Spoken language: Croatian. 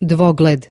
dvogled.